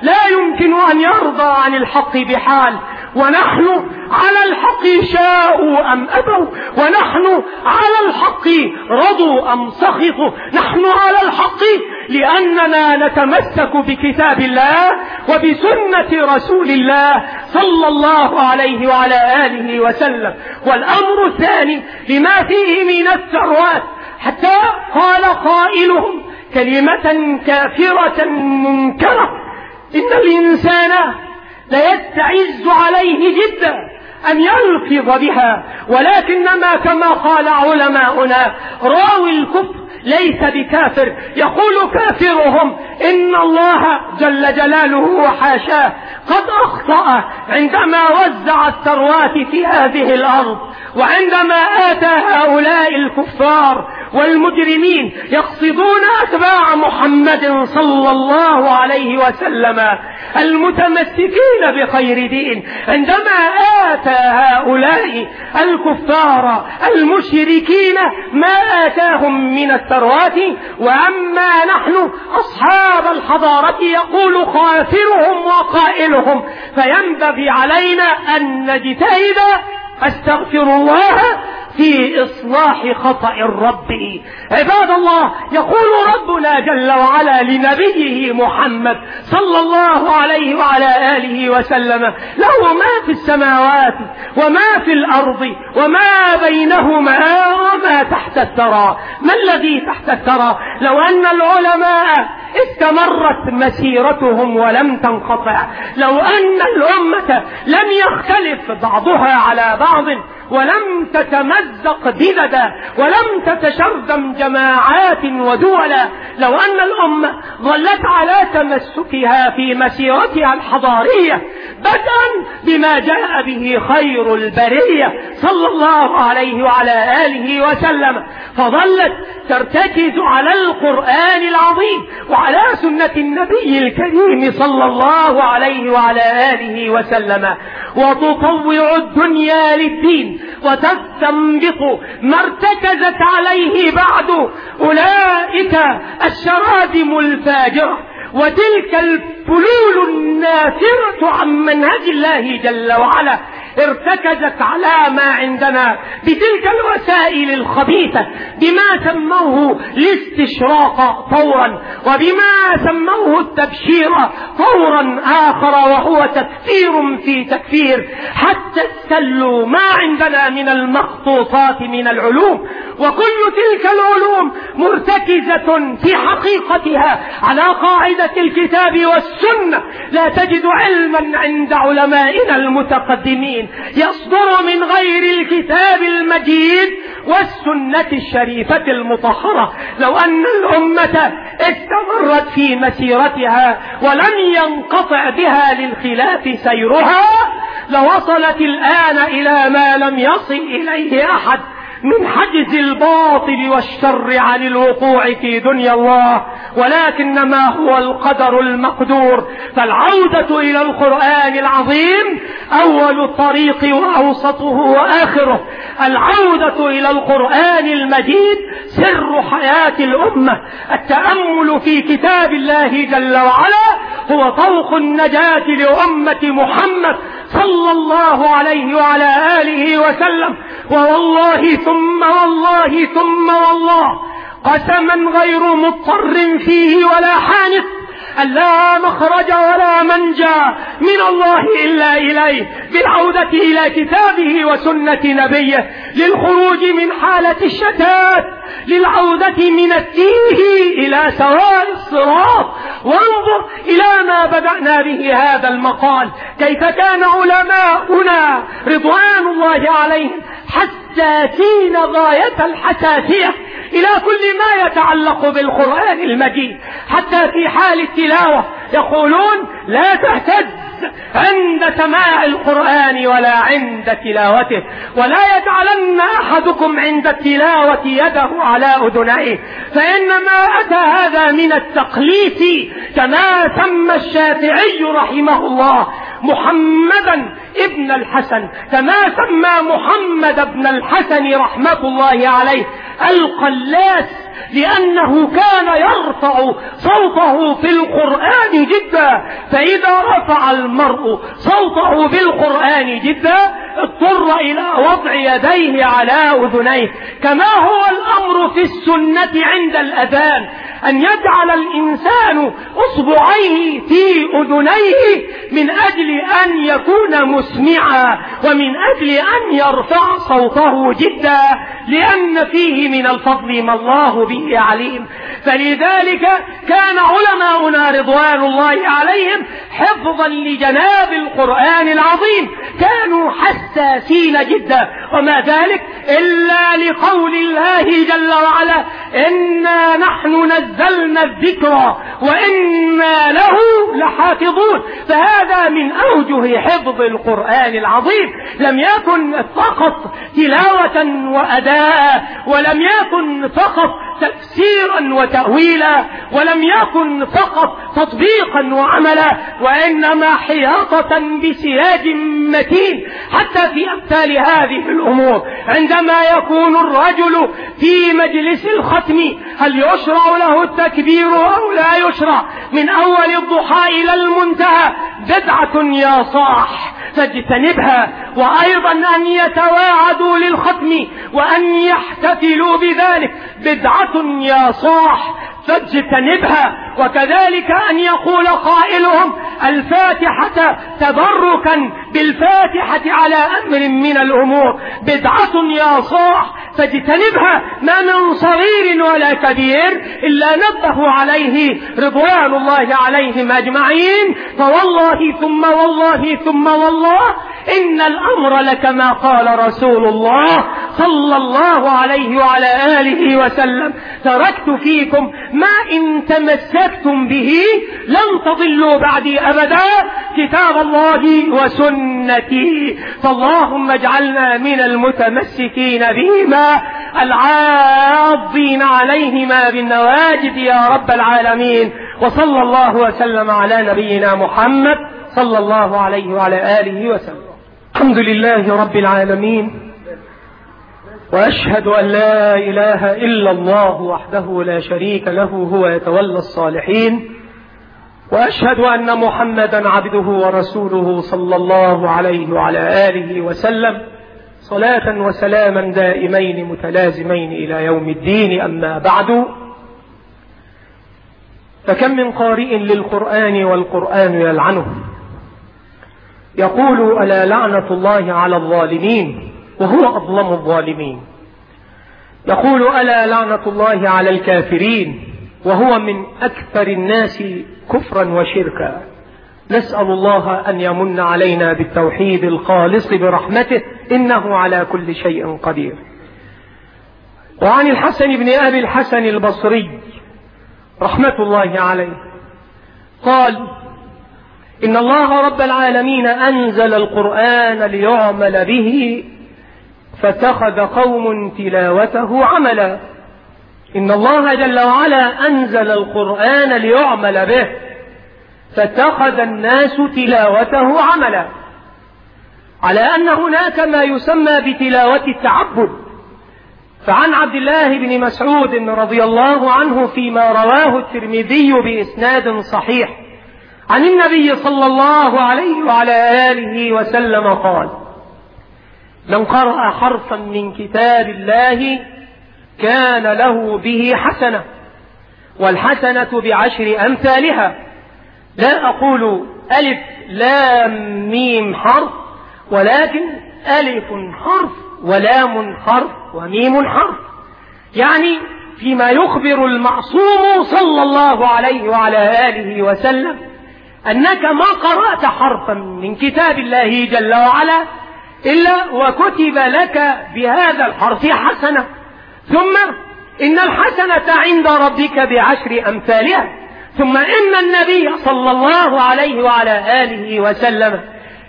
لا يمكن أن يرضى عن الحق بحال ونحن على الحق شاءوا أم أبوا؟ ونحن على الحق رضوا أم سخطوا؟ نحن على الحق لأننا نتمسك بكتاب الله وبسنة رسول الله صلى الله عليه وعلى آله وسلم. والأمر الثاني لما فيه من الثروات حتى قال قائلهم كلمة كافرة منكرة إن الإنسان ليستعز عليه جدا أن يلفظ بها. ولكنما كما قال علماؤنا راوي الكفر ليس بكافر. يقول كافرهم إن الله جل جلاله وحاشاه قد أخطأ عندما وزع الثروات في هذه الأرض. وعندما آتى هؤلاء الكفار والمجرمين يقصدون أتباع محمد صلى الله عليه وسلم المتمسكين بخير دين. عندما آتى هؤلاء الكفار المشركين ما آتاهم من الثروات وأما نحن أصحاب الحضارة يقول خافرهم وقائلهم فينبغي علينا أن نجتهد. أستغفر الله في إصلاح خطأ الرب. عباد الله يقول ربنا جل وعلا لنبيه محمد صلى الله عليه وعلى آله وسلم له ما في السماوات وما في الأرض وما بينهما وما تحت الثرى. ما الذي تحت الثرى؟ لو أن العلماء استمرت مسيرتهم ولم تنقطع لو أن الأمة لم يختلف بعضها على بعض ولم تتمزق بلدا ولم تتشرذم جماعات ودولا. لو أن الأمة ظلت على تمسكها في مسيرتها الحضارية بدءا بما جاء به خير البرية صلى الله عليه وعلى آله وسلم. فظلت ترتكز على القرآن العظيم وعلى سنة النبي الكريم صلى الله عليه وعلى آله وسلم. وتطوع الدنيا للدين وتستنبط ما ارتكزت عليه بعد أولئك الشرادم الفاجرة. وتلك الفلول النافرة عن منهج الله جل وعلا. ارتكزت على ما عندنا بتلك الوسائل الخبيثة بما سموه الاستشراق طورا وبما سموه التبشير طورا آخر وهو تكفير في تكفير. حتى استلوا ما عندنا من المخطوطات من العلوم وكل تلك العلوم مرتكزة في حقيقتها على قاعدة الكتاب والسنة. لا تجد علما عند علمائنا المتقدمين. يصدر من غير الكتاب المجيد والسنة الشريفة المطهرة. لو أن الأمة استمرت في مسيرتها ولم ينقطع بها للخلاف سيرها لوصلت الآن إلى ما لم يصل إليه أحد. من حجز الباطل والشر عن الوقوع في دنيا الله ولكنما هو القدر المقدور؟ فالعودة إلى القرآن العظيم أول الطريق وأوسطه وآخره. العودة إلى القرآن المجيد سر حياة الأمة. التأمل في كتاب الله جل وعلا هو طوق النجاة لأمة محمد صلى الله عليه وعلى آله وسلم. ووالله ثم والله ثم والله. قسما غير مضطر فيه ولا حانث. أن لا مخرج ولا منجى من الله إلا إليه بالعودة إلى كتابه وسنة نبيه للخروج من حالة الشتات للعودة من التيه إلى سواء الصراط. وانظر إلى ما بدأنا به هذا المقال. كيف كان علماؤنا رضوان الله عليهم حساسين غاية الحساسية إلى كل ما يتعلق بالقرآن المجيد. حتى في حال التلاوة يقولون لا تهتز عند سماع القرآن ولا عند تلاوته ولا يجعلن أحدكم عند التلاوة يده على أذنيه فإنما أتى هذا من التقليد كما سمى الشافعي رحمه الله محمدا ابن الحسن كما سمى محمد بن الحسن رحمة الله عليه القلاس لأنه كان يرفع صوته في القرآن جدا فإذا رفع المرء صوته بالقرآن جدا اضطر إلى وضع يديه على أذنيه كما هو الأمر في السنة عند الأذان أن يجعل الإنسان أصبعيه في أذنيه من أجل أن يكون مسمعا ومن أجل أن يرفع صوته جدا لأن فيه من الفضل ما الله به عليم. فلذلك كان علماؤنا رضوان الله عليهم حفظا لجناب القرآن العظيم. كانوا حساسين جدا. وما ذلك إلا لقول الله جل وعلا إنا نحن نزلنا الذكر وإنا له لحافظون. فهذا من أوجه حفظ القرآن العظيم لم يكن فقط تلاوة وأداء ولم يكن فقط تفسيرا وتأويلا ولم يكن فقط تطبيقا وعملا وإنما حياطة بسياج متين حتى في أمثال هذه الأمور. عندما يكون الرجل في مجلس الختم هل يشرع له التكبير أو لا يشرع؟ من أول الضحى إلى المنتهى بدعة يا صاح فاجتنبها. وأيضا أن يتواعدوا للختم وأن يحتفلوا بذلك بدعة يا صاح فاجتنبها. وكذلك أن يقول قائلهم الفاتحة تبركا بالفاتحة على أمر من الأمور. بدعة يا صاح فاجتنبها. ما من صغير ولا كبير إلا نبه عليه رضوان الله عليهم أجمعين. فوالله ثم والله ثم والله إن الأمر لكما قال رسول الله صلى الله عليه وعلى آله وسلم. تركت فيكم ما إن تمسكتم به لن تضلوا بعدي أبدا. كتاب الله وسنتي فاللهم اجعلنا من المتمسكين بهما العاضين عليهما بالنواجد يا رب العالمين. وصلى الله وسلم على نبينا محمد صلى الله عليه وعلى آله وسلم. الحمد لله رب العالمين. وأشهد أن لا إله إلا الله وحده لا شريك له هو يتولى الصالحين. وأشهد أن محمدا عبده ورسوله صلى الله عليه وعلى آله وسلم. صلاة وسلاما دائمين متلازمين إلى يوم الدين أما بعد. فكم من قارئ للقرآن والقرآن يلعنه. يقول ألا لعنة الله على الظالمين؟ وهو أظلم الظالمين. يقول ألا لعنة الله على الكافرين؟ وهو من أكثر الناس كفرا وشركا. نسأل الله أن يمن علينا بالتوحيد الخالص برحمته إنه على كل شيء قدير. وعن الحسن بن أبي الحسن البصري رحمة الله عليه قال إن الله رب العالمين أنزل القرآن ليعمل به فاتخذ قوم تلاوته عملا. إن الله جل وعلا أنزل القرآن ليعمل به فاتخذ الناس تلاوته عملا. على أن هناك ما يسمى بتلاوة التعبد. فعن عبد الله بن مسعود رضي الله عنه فيما رواه الترمذي بإسناد صحيح. عن النبي صلى الله عليه وعلى آله وسلم قال من قرأ حرفا من كتاب الله كان له به حسنة والحسنة بعشر أمثالها. لا أقول ألف لام ميم حرف ولكن ألف حرف ولام حرف وميم حرف. يعني فيما يخبر المعصوم صلى الله عليه وعلى آله وسلم أنك ما قرأت حرفا من كتاب الله جل وعلا إلا وكتب لك بهذا الحرف حسنة ثم إن الحسنة عند ربك بعشر أمثالها. ثم إن النبي صلى الله عليه وعلى آله وسلم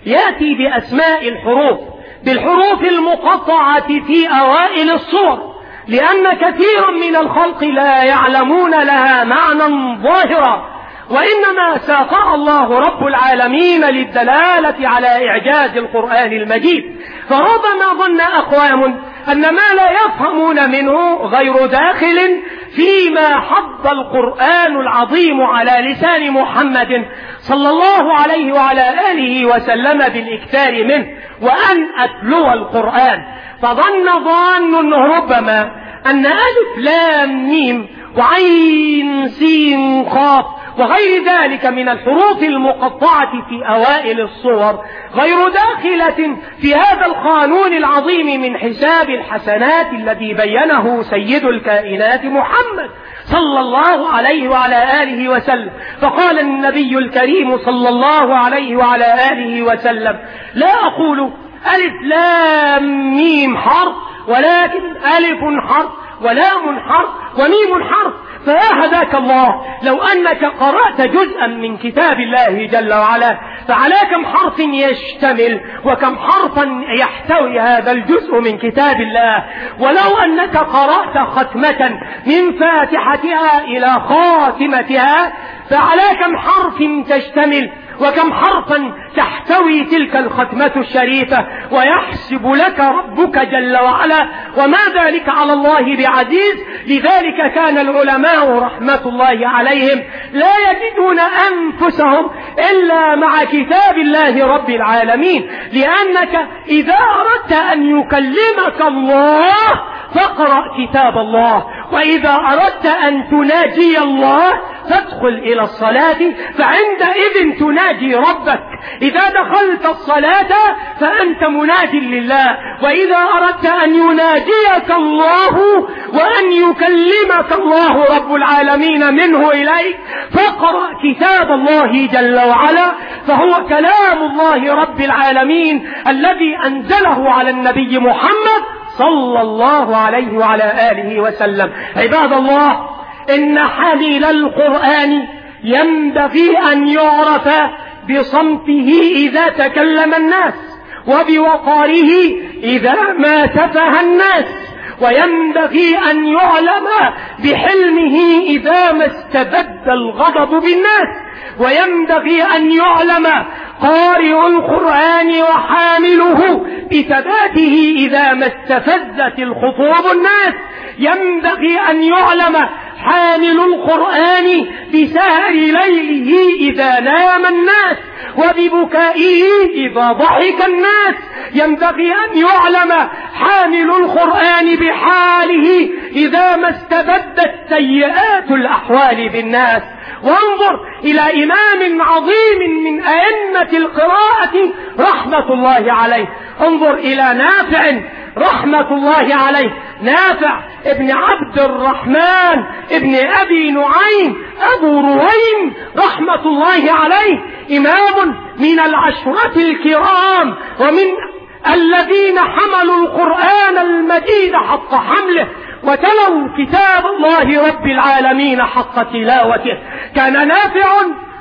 يأتي بأسماء الحروف بالحروف المقطعة في أوائل الصور لأن كثيرا من الخلق لا يعلمون لها معنى ظاهرا وإنما ساقها الله رب العالمين للدلالة على إعجاز القرآن المجيد. فربما ظن أقوام أن ما لا يفهمون منه غير داخل فيما حض القرآن العظيم على لسان محمد صلى الله عليه وعلى آله وسلم بالإكثار منه وأن أتلو القرآن. فظن ظان ربما أن ألف لام ميم وعين سين خاف وغير ذلك من الحروف المقطعة في أوائل الصور غير داخلة في هذا القانون العظيم من حساب الحسنات الذي بينه سيد الكائنات محمد صلى الله عليه وعلى آله وسلم. فقال النبي الكريم صلى الله عليه وعلى آله وسلم لا أقول ألف لام ميم حرف ولكن ألف حرف. ولام حرف وميم حرف. فيا هداك الله. لو أنك قرأت جزءا من كتاب الله جل وعلا فعلى كم حرف يشتمل وكم حرفا يحتوي هذا الجزء من كتاب الله. ولو أنك قرأت ختمة من فاتحتها إلى خاتمتها فعلى كم حرف تشتمل وكم حرفا تحتوي تلك الختمة الشريفة ويحسب لك ربك جل وعلا. وما ذلك على الله بعزيز؟ لذلك كان العلماء رحمة الله عليهم لا يجدون أنفسهم إلا مع كتاب الله رب العالمين. لأنك إذا أردت أن يكلمك الله فاقرأ كتاب الله. وإذا أردت أن تناجي الله فادخل إلى الصلاة. فعندئذ تناجي ربك. إذا دخلت الصلاة فأنت مناج لله وإذا أردت أن يناجيك الله وأن يكلمك الله رب العالمين منه إليك فاقرأ كتاب الله جل وعلا فهو كلام الله رب العالمين الذي أنزله على النبي محمد صلى الله عليه وعلى آله وسلم. عباد الله إن حليل القرآن ينبغي أن يعرف بصمته إذا تكلم الناس وبوقاره إذا ما تفه الناس وينبغي أن يعلم بحلمه إذا ما استبد الغضب بالناس وينبغي أن يعلم قارئ القرآن وحامله بثباته إذا ما استفزت الخطوب الناس ينبغي أن يعلم حامل القرآن بسهر ليله إذا نام الناس وببكائه إذا ضحك الناس. ينبغي أن يعلم حامل القرآن بحاله إذا ما استبدت سيئات الأحوال بالناس. وانظر إلى إمام عظيم من أئمة القراءة رحمة الله عليه. انظر إلى نافع رحمة الله عليه. نافع ابن عبد الرحمن ابن أبي نعيم أبو رويم رحمة الله عليه. إمام من العشرة الكرام ومن الذين حملوا القرآن المجيد حق حمله. وتلوا كتاب الله رب العالمين حق تلاوته. كان نافع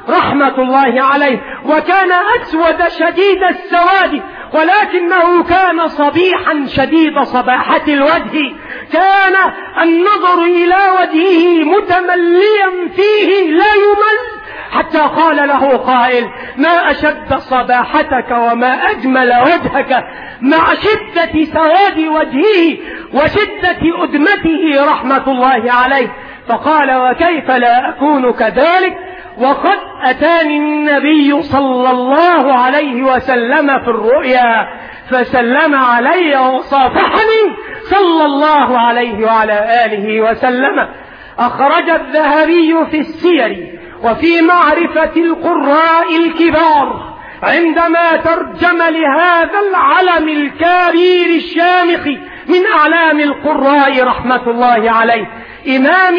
رحمة الله عليه وكان أسود شديد السواد ولكنه كان صبيحا شديد صباحة الوجه. كان النظر إلى وجهه متمليا فيه لا يمل. حتى قال له قائل ما أشد صباحتك وما أجمل وجهك مع شدة سواد وجهه وشدة أدمته رحمة الله عليه. فقال وكيف لا أكون كذلك؟ وقد أتاني النبي صلى الله عليه وسلم في الرؤيا فسلم علي وصافحني صلى الله عليه وعلى آله وسلم. أخرج الذهبي في السير وفي معرفة القراء الكبار عندما ترجم لهذا العلم الكبير الشامخ من أعلام القراء رحمة الله عليه إمام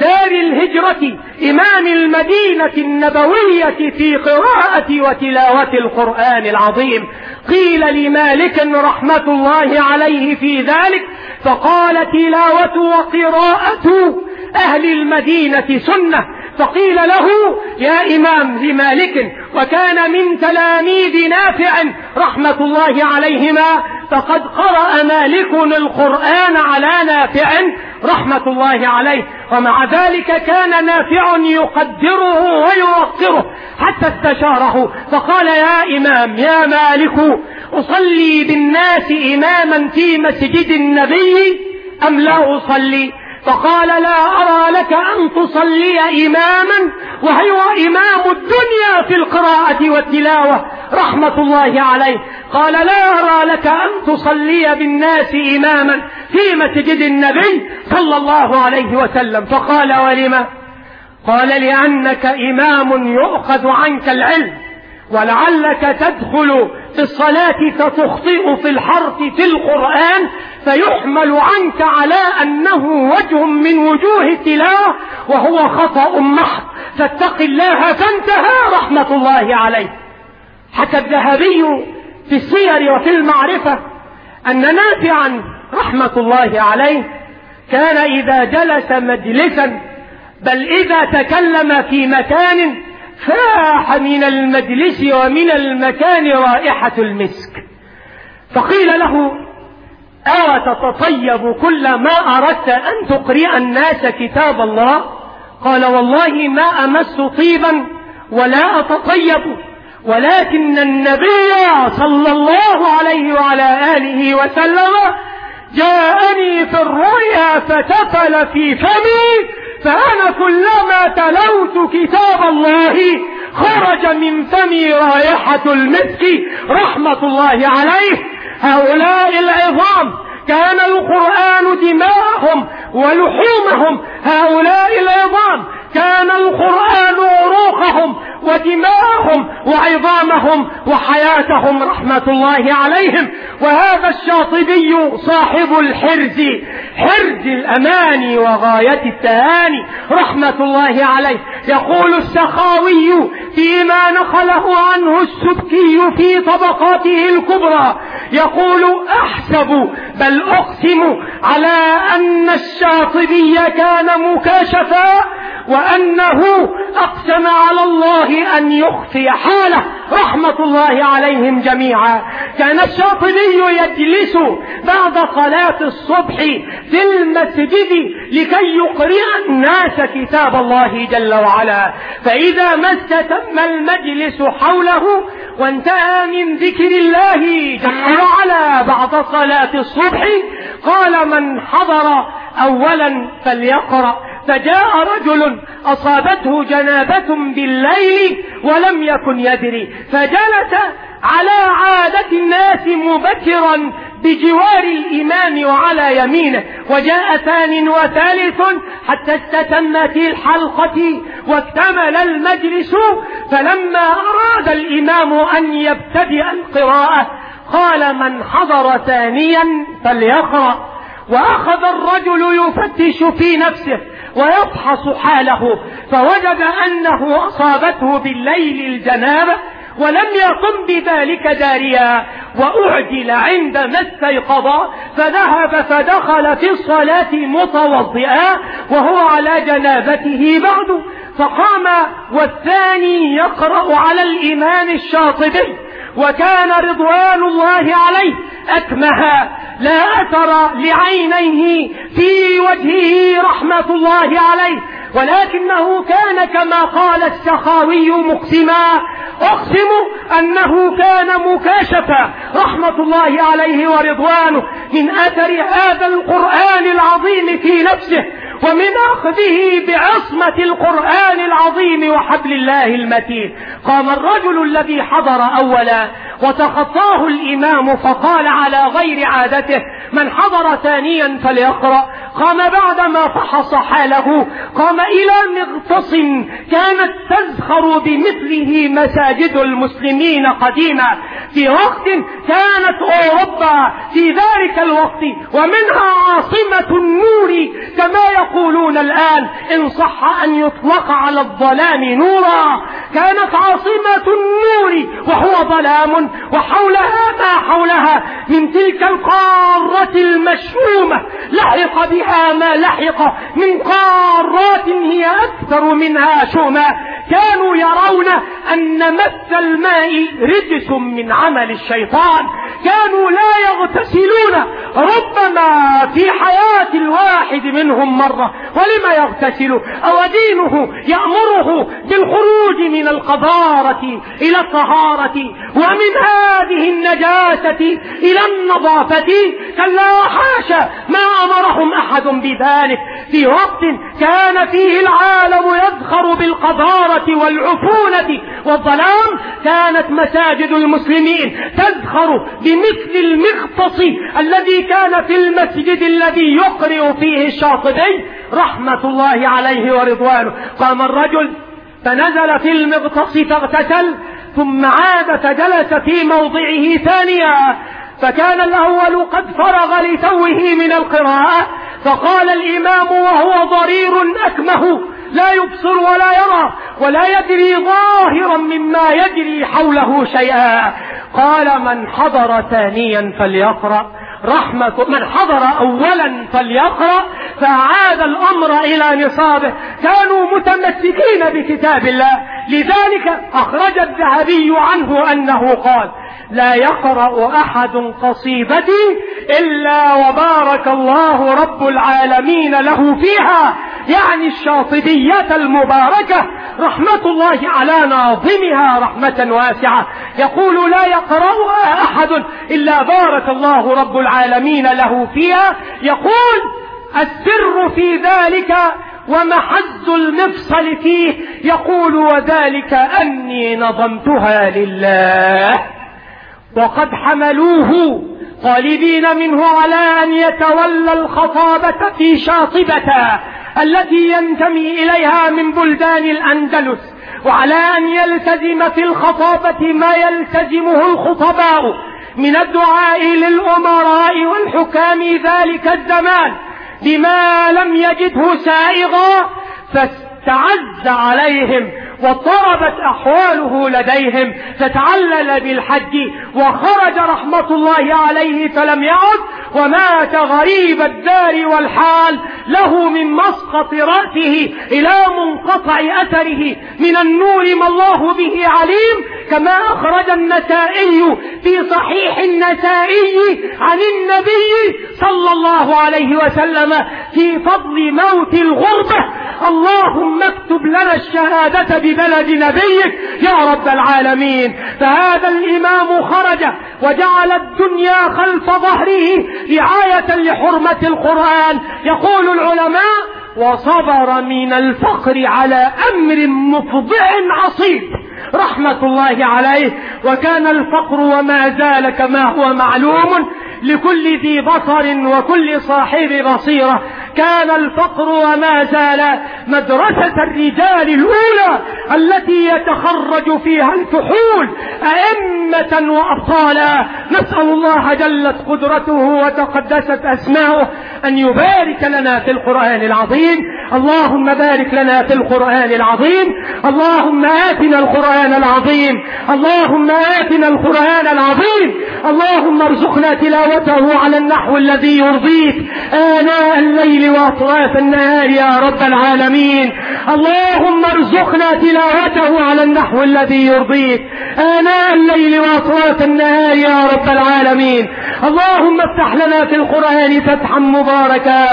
دار الهجرة إمام المدينة النبوية في قراءة وتلاوة القرآن العظيم. قيل لمالك رحمة الله عليه في ذلك فقال تلاوة وقراءة أهل المدينة سنة فقيل له يا إمام لمالك وكان من تلاميذ نافع رحمة الله عليهما فقد قرأ مالك القرآن على نافع رحمة الله عليه ومع ذلك كان نافع يقدره ويوقره حتى استشاره فقال يا إمام يا مالك أصلي بالناس إماما في مسجد النبي أم لا أصلي؟ فقال لا أرى لك أن تصلي إماما وهو إمام الدنيا في القراءة والتلاوة. رحمة الله عليه. قال لا أرى لك أن تصلي بالناس إماما في مسجد النبي صلى الله عليه وسلم. فقال ولم قال لأنك إمام يؤخذ عنك العلم ولعلك تدخل في الصلاة فتخطئ في الحرف في القرآن فيحمل عنك على أنه وجه من وجوه التلاوة وهو خطأ محض. فاتق الله فانتهى رحمة الله عليه. حكى الذهبي في السير وفي المعرفة أن نافعا رحمة الله عليه كان إذا جلس مجلسا بل إذا تكلم في مكان فاح من المجلس ومن المكان رائحة المسك. فقيل له أو تتطيب كل ما أردت أن تقرئ الناس كتاب الله؟ قال والله ما أمس طيبا ولا أتطيب ولكن النبي صلى الله عليه وعلى آله وسلم جاءني في الرؤيا فتفل في فمي فأنا كلما تلوت كتاب الله خرج من فمي رائحة المسك رحمة الله عليه. هؤلاء العظام كان القرآن دماءهم ولحومهم. هؤلاء العظام كان القرآن عروقهم ودماءهم وعظامهم وحياتهم رحمة الله عليهم. وهذا الشاطبي صاحب الحرز حرز الأمان وغاية التهاني رحمة الله عليه. يقول السخاوي فيما نقله عنه السبكي في طبقاته الكبرى يقول أحسب بل أقسم على أن الشاطبي كان مكاشفا وأنه أقسم على الله أن يخفي حاله. رحمة الله عليهم جميعا. كان الشاطبي يجلس بعد صلاة الصبح في المسجد لكي يقرئ الناس كتاب الله جل وعلا. فإذا ما استتم المجلس حوله وانتهى من ذكر الله جل وعلا بعد صلاة الصبح قال من حضر أولا فليقرأ. فجاء رجل أصابته جنابة بالليل ولم يكن يدري فجلس على عادة الناس مبكرا بجوار الإمام وعلى يمينه وجاء ثان وثالث حتى استتمت الحلقة واكتمل المجلس فلما أراد الإمام أن يبتدئ القراءة قال من حضر ثانيا فليقرأ. وأخذ الرجل يفتش في نفسه ويفحص حاله فوجد أنه أصابته بالليل الجنابة ولم يقم بذلك داريا وأعجل عندما استيقظ فذهب فدخل في الصلاة متوضئا وهو على جنابته بعد فقام والثاني يقرأ على الإمام الشاطبي وكان رضوان الله عليه أكمها لا أثر لعينيه في وجهه رحمة الله عليه. ولكنه كان كما قال السخاوي مقسما. أقسم أنه كان مكاشفا. رحمة الله عليه ورضوانه من أثر هذا القرآن العظيم في نفسه ومن أخذه بعصمة القرآن العظيم وحبل الله المتين. قام الرجل الذي حضر أولا وتخطاه الإمام فقال على غير عادته من حضر ثانيا فليقرأ. قام بعدما فحص حاله قام إلى مغتص كانت تزخر بمثله مساجد المسلمين قديما. في وقت كانت أوروبا في ذلك الوقت ومنها عاصمة النور كما يقولون الآن إن صح أن يطلق على الظلام نورا. كانت عاصمة النور وهو ظلام وحولها ما حولها من تلك القارة المشؤومة لحق بها ما لحق من قارات هي أكثر منها شؤما كانوا يرون أن مس الماء رجس من عمل الشيطان. كانوا لا يغتسلون. ربما في حياة الواحد منهم مرة. ولما يغتسل؟ أو دينه يأمره بالخروج من القذارة إلى الطهارة. ومن هذه النجاسة إلى النظافة. كلا وحاشا ما أمرهم أحد بذلك. في وقت كان فيه العالم يذخر بالقذارة والعفونة والظلام كانت مساجد المسلمين تذخر بمثل المغطس الذي كان في المسجد الذي يقرئ فيه الشاطبي رحمة الله عليه ورضوانه. قام الرجل فنزل في المغطس فاغتسل ثم عاد فجلس في موضعه ثانيا فكان الأول قد فرغ لتوه من القراءة فقال الإمام وهو ضرير أكمه لا يبصر ولا يرى ولا يدري ظاهرا مما يجري حوله شيئا. قال من حضر ثانيا فليقرأ. رحمة من حضر أولا فليقرأ. فعاد الأمر إلى نصابه. كانوا متمسكين بكتاب الله. لذلك أخرج الذهبي عنه أنه قال لا يقرأ أحد قصيدتي إلا وبارك الله رب العالمين له فيها يعني الشاطبية المباركة رحمة الله على ناظمها رحمة واسعة. يقول لا يقرأها أحد إلا بارك الله رب العالمين له فيها. يقول السر في ذلك ومحز المفصل فيه. يقول وذلك أني نظمتها لله. وقد حملوه طالبين منه على أن يتولى الخطابة في شاطبة التي ينتمي إليها من بلدان الأندلس وعلى أن يلتزم في الخطابة ما يلتزمه الخطباء من الدعاء للأمراء والحكام ذلك الزمان بما لم يجده سائغا فاستعز عليهم واضطربت أحواله لديهم فتعلل بالحج وخرج رحمة الله عليه فلم يعد ومات غريب الدار والحال له من مسقط رأسه إلى منقطع أثره من النور ما الله به عليم كما أخرج النسائي في صحيح النسائي عن النبي صلى الله عليه وسلم في فضل موت الغربة اللهم اكتب لنا الشهادة ببلد نبيك يا رب العالمين. فهذا الإمام خرج وجعل الدنيا خلف ظهره رعاية لحرمة القرآن. يقول العلماء وصبر من الفقر على أمر مفضع عصيب. رحمة الله عليه. وكان الفقر وما زال كما هو معلوم لكل ذي بصر وكل صاحب بصيرة. كان الفقر وما زال مدرسة الرجال الأولى التي يتخرج فيها الفحول أئمة وأبطالا. نسأل الله جلت قدرته وتقدست أسماؤه أن يبارك لنا في القرآن العظيم. اللهم بارك لنا في القرآن العظيم. اللهم آتنا القرآن العظيم. اللهم آتنا القرآن العظيم. اللهم ارزقنا تلاوته على النحو الذي يرضيك. آناء الليل وأطراف النهار يا رب العالمين. اللهم ارزقنا تلاوته على النحو الذي يرضيك. آناء الليل وأطراف النهار يا رب العالمين. اللهم افتح لنا في القرآن فتحا مباركا.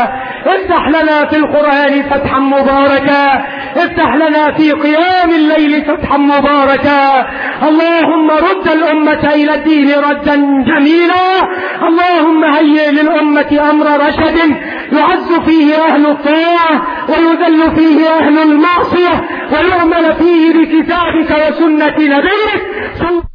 افتح لنا في القرآن فتحا مباركا. افتح لنا في قيام الليل فتحا مباركا اللهم رد الأمة إلى الدين ردا جميلا. اللهم هيئ للأمة أمر رشد يعز فيه أهل الطاعة ويذل فيه أهل المعصية ويعمل فيه بكتابك وسنة نبيك.